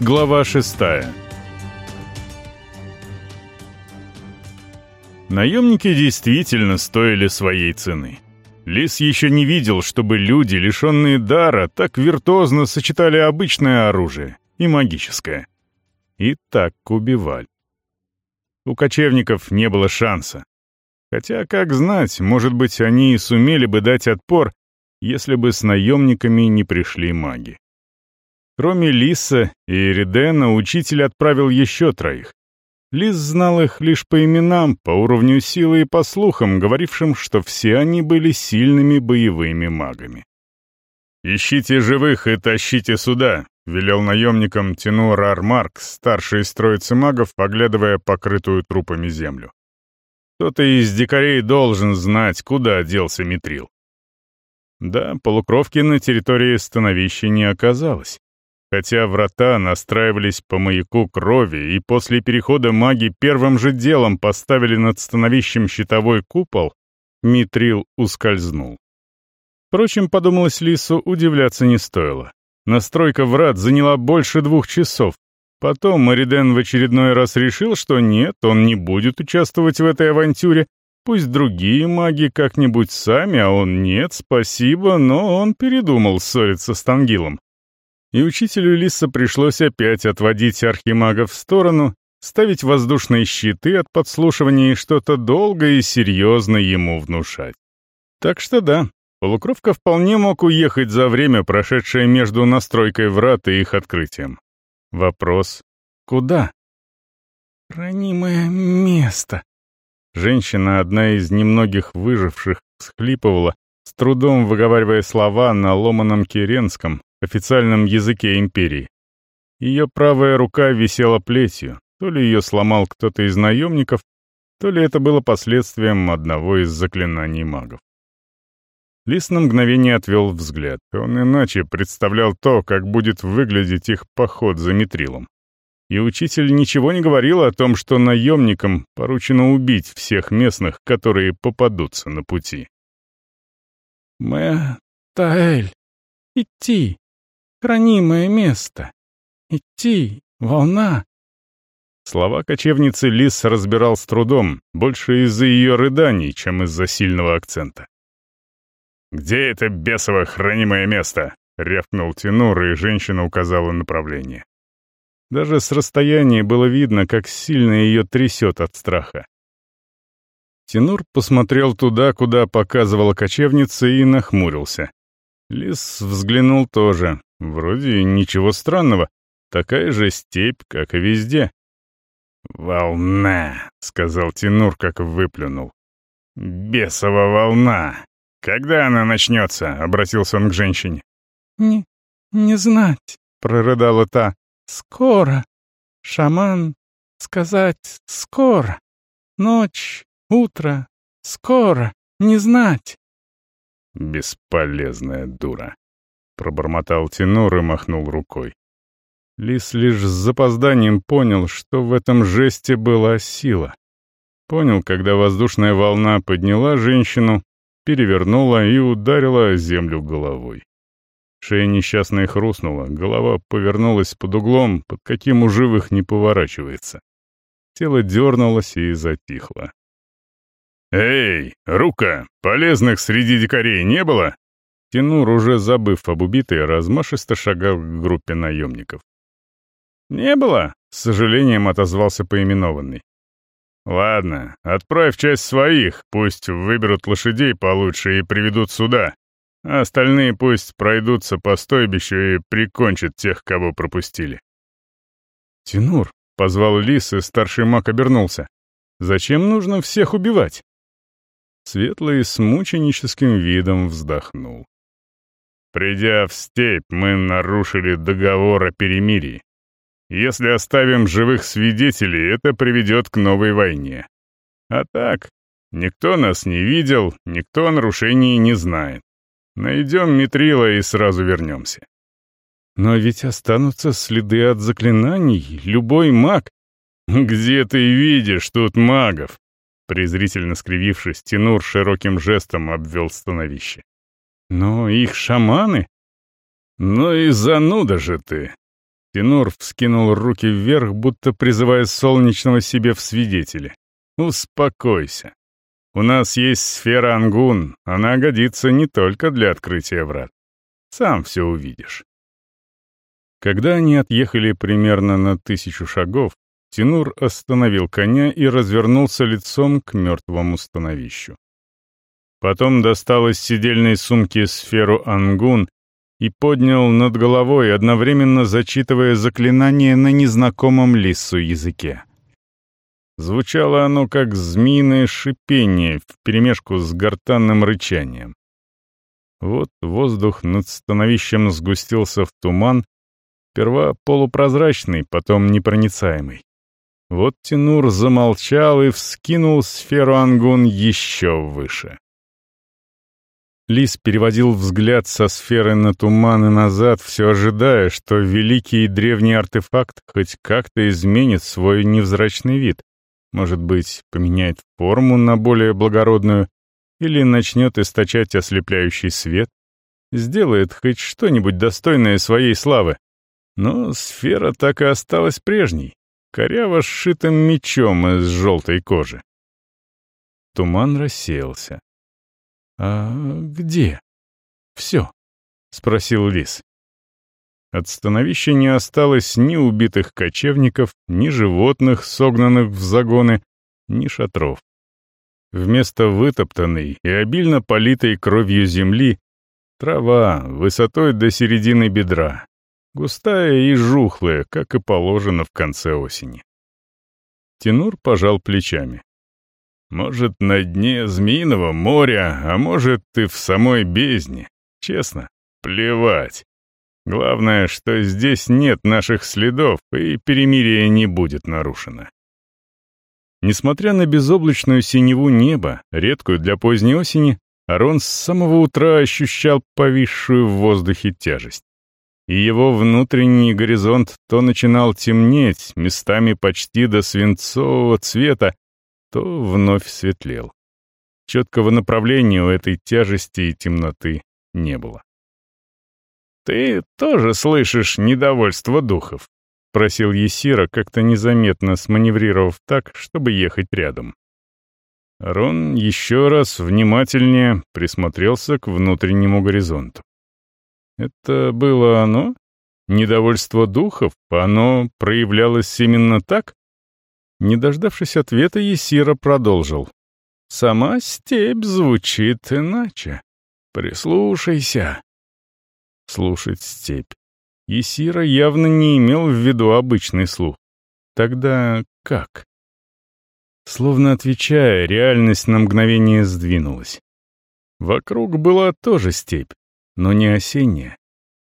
Глава шестая. Наемники действительно стоили своей цены. Лис еще не видел, чтобы люди, лишенные дара, так виртуозно сочетали обычное оружие и магическое. И так убивали. У кочевников не было шанса. Хотя, как знать, может быть, они и сумели бы дать отпор, если бы с наемниками не пришли маги. Кроме Лиса и Эридена, учитель отправил еще троих. Лис знал их лишь по именам, по уровню силы и по слухам, говорившим, что все они были сильными боевыми магами. «Ищите живых и тащите сюда», — велел наемникам Тенур Армарк, старший из троицы магов, поглядывая покрытую трупами землю. «Кто-то из дикарей должен знать, куда делся Митрил». Да, полукровки на территории становища не оказалось. Хотя врата настраивались по маяку крови, и после перехода маги первым же делом поставили над становищем щитовой купол, Митрил ускользнул. Впрочем, подумалось Лису, удивляться не стоило. Настройка врат заняла больше двух часов. Потом Мариден в очередной раз решил, что нет, он не будет участвовать в этой авантюре, Пусть другие маги как-нибудь сами, а он нет, спасибо, но он передумал ссориться с Тангилом и учителю Лиса пришлось опять отводить архимага в сторону, ставить воздушные щиты от подслушивания и что-то долго и серьезно ему внушать. Так что да, полукровка вполне мог уехать за время, прошедшее между настройкой врат и их открытием. Вопрос — куда? «Хранимое место». Женщина, одна из немногих выживших, схлипывала, с трудом выговаривая слова на ломаном киренском, официальном языке империи. Ее правая рука висела плетью, то ли ее сломал кто-то из наемников, то ли это было последствием одного из заклинаний магов. Лис на мгновение отвел взгляд. Он иначе представлял то, как будет выглядеть их поход за Митрилом. И учитель ничего не говорил о том, что наемникам поручено убить всех местных, которые попадутся на пути. «Мэ... Таэль, идти!» Хранимое место. Идти, волна». Слова кочевницы Лис разбирал с трудом, больше из-за ее рыданий, чем из-за сильного акцента. «Где это бесово хранимое место?» — рявкнул Тенур, и женщина указала направление. Даже с расстояния было видно, как сильно ее трясет от страха. Тенур посмотрел туда, куда показывала кочевница, и нахмурился. Лис взглянул тоже, Вроде ничего странного. Такая же степь, как и везде. «Волна», — сказал Тинур, как выплюнул. «Бесова волна! Когда она начнется?» — обратился он к женщине. «Не... не знать», — прорыдала та. «Скоро. Шаман, сказать скоро. Ночь, утро, скоро, не знать». «Бесполезная дура», Пробормотал Тенор и махнул рукой. Лис лишь с запозданием понял, что в этом жесте была сила. Понял, когда воздушная волна подняла женщину, перевернула и ударила землю головой. Шея несчастной хрустнула, голова повернулась под углом, под каким у живых не поворачивается. Тело дернулось и затихло. «Эй, рука! Полезных среди дикарей не было?» Тенур, уже забыв об убитой, размашисто шагал к группе наемников. «Не было», — с сожалением отозвался поименованный. «Ладно, отправь часть своих, пусть выберут лошадей получше и приведут сюда, а остальные пусть пройдутся по стойбищу и прикончат тех, кого пропустили». «Тенур», — позвал Лис, и старший маг обернулся. «Зачем нужно всех убивать?» Светлый с мученическим видом вздохнул. Придя в степь, мы нарушили договор о перемирии. Если оставим живых свидетелей, это приведет к новой войне. А так, никто нас не видел, никто о нарушении не знает. Найдем Митрила и сразу вернемся. Но ведь останутся следы от заклинаний, любой маг. Где ты видишь тут магов? Презрительно скривившись, Тенур широким жестом обвел становище. Но их шаманы? Ну и зануда же ты. Тенур вскинул руки вверх, будто призывая солнечного себе в свидетели. «Успокойся. У нас есть сфера Ангун, она годится не только для открытия врат. Сам все увидишь». Когда они отъехали примерно на тысячу шагов, Тинур остановил коня и развернулся лицом к мертвому становищу. Потом достал из сидельной сумки сферу Ангун и поднял над головой, одновременно зачитывая заклинание на незнакомом лису языке. Звучало оно как змеиное шипение вперемешку с гортанным рычанием. Вот воздух над становищем сгустился в туман, сперва полупрозрачный, потом непроницаемый. Вот Тинур замолчал и вскинул сферу Ангун еще выше. Лис переводил взгляд со сферы на туман и назад, все ожидая, что великий и древний артефакт хоть как-то изменит свой невзрачный вид. Может быть, поменяет форму на более благородную или начнет источать ослепляющий свет, сделает хоть что-нибудь достойное своей славы. Но сфера так и осталась прежней, коряво сшитым мечом из желтой кожи. Туман рассеялся. «А где?» «Все», — спросил лис. От становища не осталось ни убитых кочевников, ни животных, согнанных в загоны, ни шатров. Вместо вытоптанной и обильно политой кровью земли трава высотой до середины бедра, густая и жухлая, как и положено в конце осени. Тенур пожал плечами. Может, на дне Змеиного моря, а может, и в самой бездне. Честно, плевать. Главное, что здесь нет наших следов, и перемирие не будет нарушено. Несмотря на безоблачную синеву неба, редкую для поздней осени, Арон с самого утра ощущал повисшую в воздухе тяжесть и его внутренний горизонт то начинал темнеть, местами почти до свинцового цвета, то вновь светлел. Четкого направления у этой тяжести и темноты не было. «Ты тоже слышишь недовольство духов?» — просил Есира, как-то незаметно сманеврировав так, чтобы ехать рядом. Рон еще раз внимательнее присмотрелся к внутреннему горизонту. Это было оно? Недовольство духов? Оно проявлялось именно так? Не дождавшись ответа, Есира продолжил. «Сама степь звучит иначе. Прислушайся». Слушать степь. Есира явно не имел в виду обычный слух. Тогда как? Словно отвечая, реальность на мгновение сдвинулась. Вокруг была тоже степь, но не осенняя.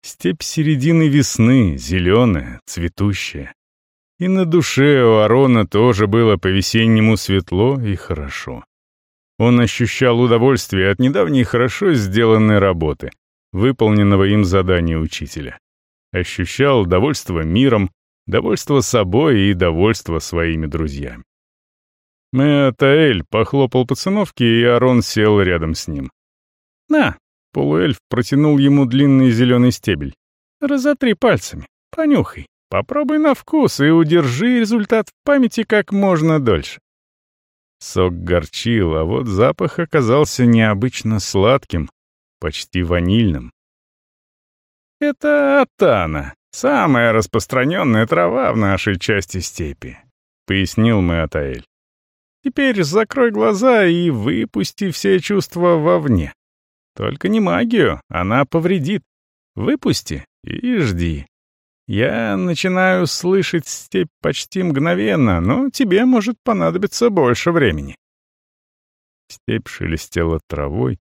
Степь середины весны, зеленая, цветущая. И на душе у Арона тоже было по-весеннему светло и хорошо. Он ощущал удовольствие от недавней хорошо сделанной работы, выполненного им задания учителя. Ощущал довольство миром, довольство собой и довольство своими друзьями. Меатаэль похлопал по циновке, и Арон сел рядом с ним. «На, Полуэльф протянул ему длинный зеленый стебель. «Разотри пальцами, понюхай, попробуй на вкус и удержи результат в памяти как можно дольше». Сок горчил, а вот запах оказался необычно сладким, почти ванильным. «Это атана, самая распространенная трава в нашей части степи», — пояснил Меатаэль. «Теперь закрой глаза и выпусти все чувства вовне. Только не магию, она повредит. Выпусти и жди. Я начинаю слышать степь почти мгновенно, но тебе может понадобиться больше времени. Степь шелестела травой,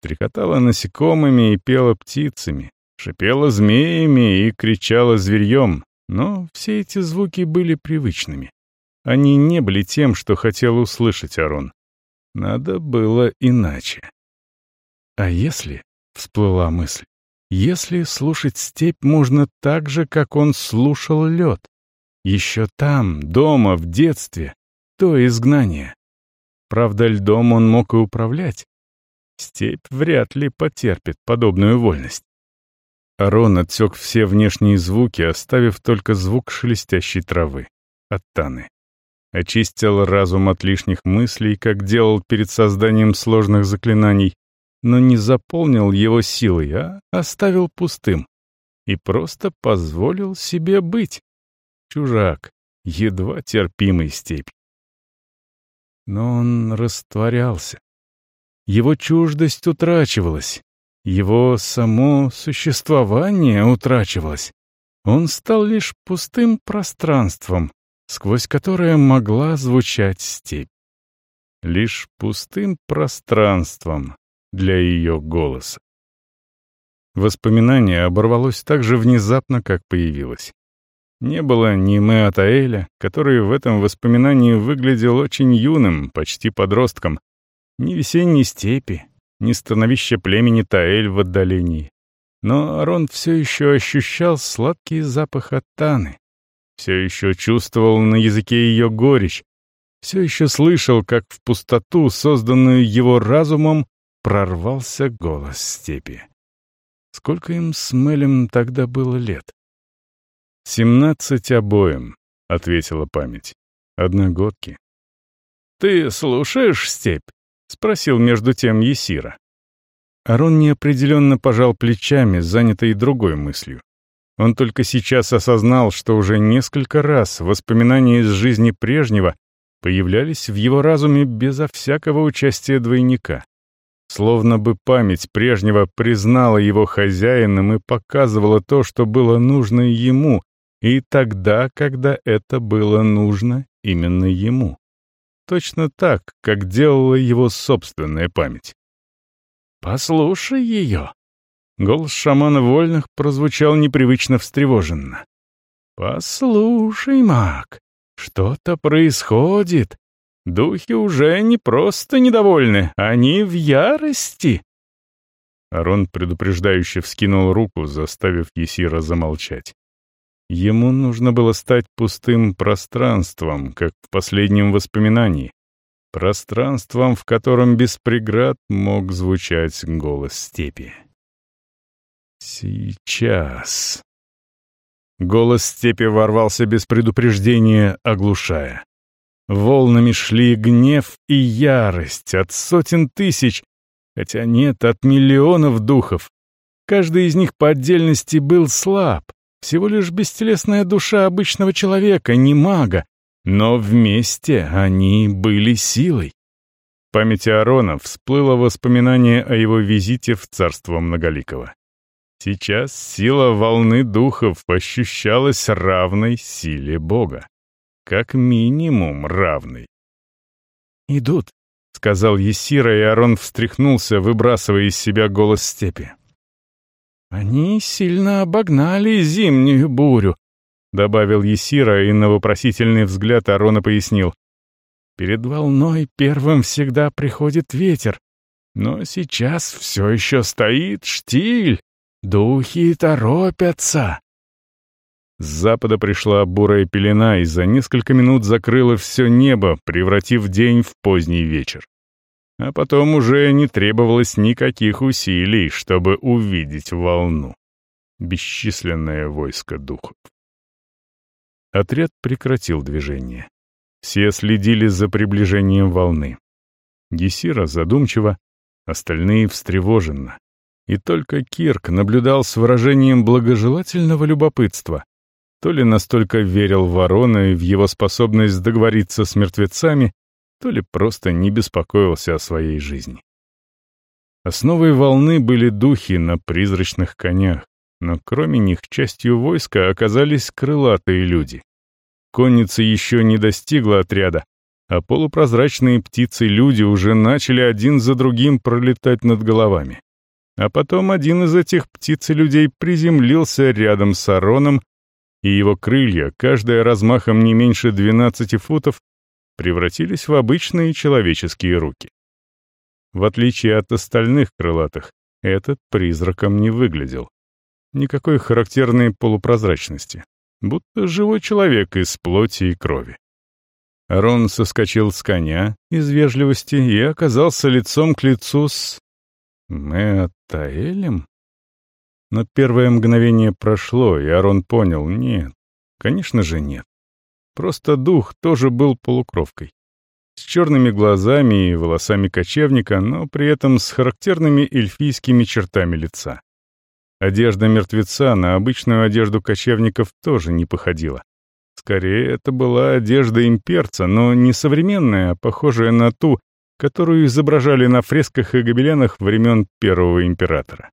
трекотала насекомыми и пела птицами, шипела змеями и кричала зверьем, но все эти звуки были привычными. Они не были тем, что хотел услышать Арон. Надо было иначе. А если, — всплыла мысль, — если слушать степь можно так же, как он слушал лед? Еще там, дома, в детстве, то изгнание. Правда, льдом он мог и управлять. Степь вряд ли потерпит подобную вольность. Арон отсек все внешние звуки, оставив только звук шелестящей травы. От Таны. Очистил разум от лишних мыслей, как делал перед созданием сложных заклинаний, но не заполнил его силой, а оставил пустым. И просто позволил себе быть. Чужак, едва терпимый степь. Но он растворялся. Его чуждость утрачивалась, его само существование утрачивалось. Он стал лишь пустым пространством, сквозь которое могла звучать степь. Лишь пустым пространством для ее голоса. Воспоминание оборвалось так же внезапно, как появилось. Не было ни Меатаэля, который в этом воспоминании выглядел очень юным, почти подростком, ни весенней степи, ни становище племени Таэль в отдалении. Но Арон все еще ощущал сладкий запах от Таны, все еще чувствовал на языке ее горечь, все еще слышал, как в пустоту, созданную его разумом, прорвался голос степи. Сколько им с Мелем тогда было лет? «Семнадцать обоим», — ответила память. «Одногодки». «Ты слушаешь степь?» — спросил между тем Есира. Арон неопределенно пожал плечами, занятый другой мыслью. Он только сейчас осознал, что уже несколько раз воспоминания из жизни прежнего появлялись в его разуме безо всякого участия двойника. Словно бы память прежнего признала его хозяином и показывала то, что было нужно ему, и тогда, когда это было нужно именно ему точно так, как делала его собственная память. «Послушай ее!» Голос шамана вольных прозвучал непривычно встревоженно. «Послушай, маг, что-то происходит. Духи уже не просто недовольны, они в ярости». Арон предупреждающе вскинул руку, заставив Есира замолчать. Ему нужно было стать пустым пространством, как в последнем воспоминании. Пространством, в котором без преград мог звучать голос степи. «Сейчас...» Голос степи ворвался без предупреждения, оглушая. Волнами шли гнев и ярость от сотен тысяч, хотя нет, от миллионов духов. Каждый из них по отдельности был слаб, всего лишь бестелесная душа обычного человека, не мага, но вместе они были силой. В памяти Арона всплыло воспоминание о его визите в царство Многоликого. Сейчас сила волны духов ощущалась равной силе Бога. Как минимум равной. «Идут», — сказал Есира, и Арон встряхнулся, выбрасывая из себя голос степи. «Они сильно обогнали зимнюю бурю», — добавил Есира, и на вопросительный взгляд Арона пояснил. «Перед волной первым всегда приходит ветер, но сейчас все еще стоит штиль, духи торопятся». С запада пришла бурая пелена и за несколько минут закрыла все небо, превратив день в поздний вечер. А потом уже не требовалось никаких усилий, чтобы увидеть волну. Бесчисленное войско духов. Отряд прекратил движение. Все следили за приближением волны. Гесира задумчиво, остальные встревоженно. И только Кирк наблюдал с выражением благожелательного любопытства. То ли настолько верил Ворона и в его способность договориться с мертвецами, то ли просто не беспокоился о своей жизни. Основой волны были духи на призрачных конях, но кроме них частью войска оказались крылатые люди. Конница еще не достигла отряда, а полупрозрачные птицы-люди уже начали один за другим пролетать над головами. А потом один из этих птиц-людей приземлился рядом с Ароном, и его крылья, каждая размахом не меньше 12 футов, превратились в обычные человеческие руки. В отличие от остальных крылатых, этот призраком не выглядел. Никакой характерной полупрозрачности, будто живой человек из плоти и крови. Арон соскочил с коня из вежливости и оказался лицом к лицу с... Мэтаэлем? Но первое мгновение прошло, и Арон понял — нет, конечно же нет. Просто дух тоже был полукровкой. С черными глазами и волосами кочевника, но при этом с характерными эльфийскими чертами лица. Одежда мертвеца на обычную одежду кочевников тоже не походила. Скорее, это была одежда имперца, но не современная, а похожая на ту, которую изображали на фресках и гобеленах времен первого императора.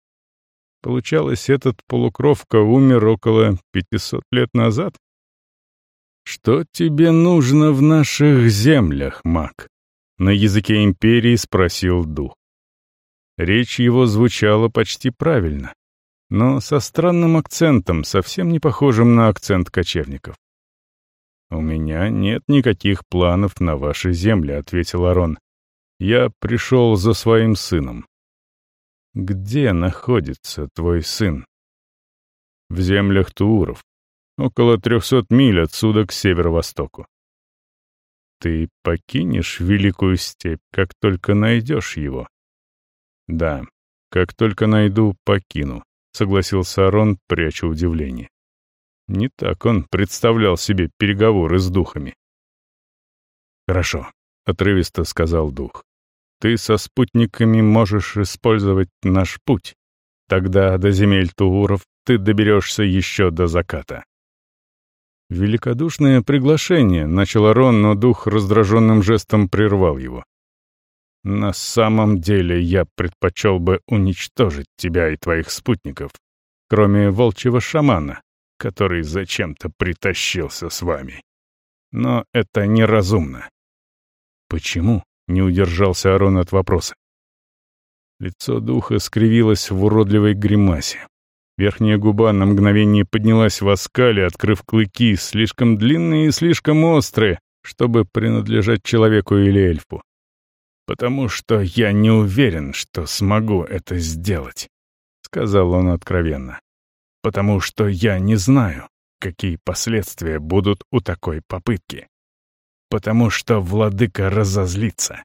Получалось, этот полукровка умер около 500 лет назад? «Что тебе нужно в наших землях, маг?» На языке империи спросил дух. Речь его звучала почти правильно, но со странным акцентом, совсем не похожим на акцент кочевников. «У меня нет никаких планов на ваши земли», — ответил Арон. «Я пришел за своим сыном». «Где находится твой сын?» «В землях Тууров, около трехсот миль отсюда к северо-востоку. Ты покинешь Великую Степь, как только найдешь его?» «Да, как только найду, покину», — согласился Арон, пряча удивление. Не так он представлял себе переговоры с духами. «Хорошо», — отрывисто сказал дух. «Ты со спутниками можешь использовать наш путь. Тогда до земель Тууров ты доберешься еще до заката». «Великодушное приглашение», — начал Арон, но дух раздраженным жестом прервал его. «На самом деле я предпочел бы уничтожить тебя и твоих спутников, кроме волчьего шамана, который зачем-то притащился с вами. Но это неразумно. Почему? Не удержался Арон от вопроса. Лицо духа скривилось в уродливой гримасе. Верхняя губа на мгновение поднялась в оскале, открыв клыки, слишком длинные и слишком острые, чтобы принадлежать человеку или эльфу. «Потому что я не уверен, что смогу это сделать», — сказал он откровенно потому что я не знаю, какие последствия будут у такой попытки. Потому что владыка разозлится.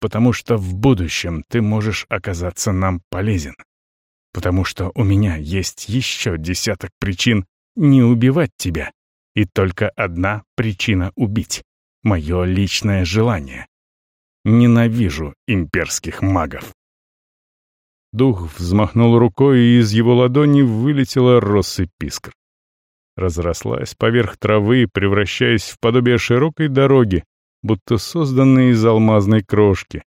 Потому что в будущем ты можешь оказаться нам полезен. Потому что у меня есть еще десяток причин не убивать тебя. И только одна причина убить — мое личное желание. Ненавижу имперских магов. Дух взмахнул рукой, и из его ладони вылетела россыпь искр. Разрослась поверх травы, превращаясь в подобие широкой дороги, будто созданной из алмазной крошки,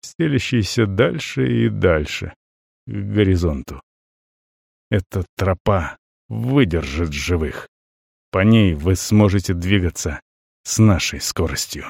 стелящейся дальше и дальше, к горизонту. Эта тропа выдержит живых. По ней вы сможете двигаться с нашей скоростью.